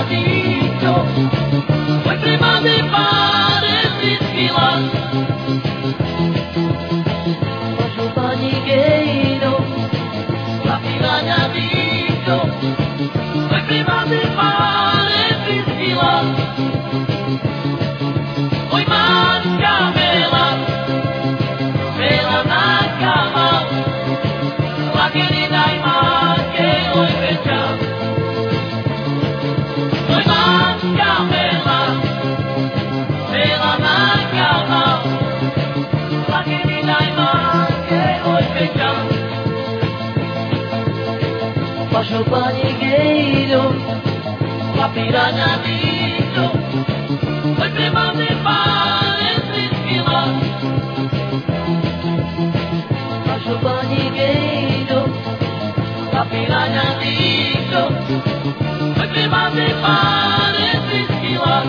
Maldito, fue cremado en pares y. Baixo barrigueiro La piranha milho Foi primado e parece esquila Baixo barrigueiro La piranha milho Foi primado e parece esquila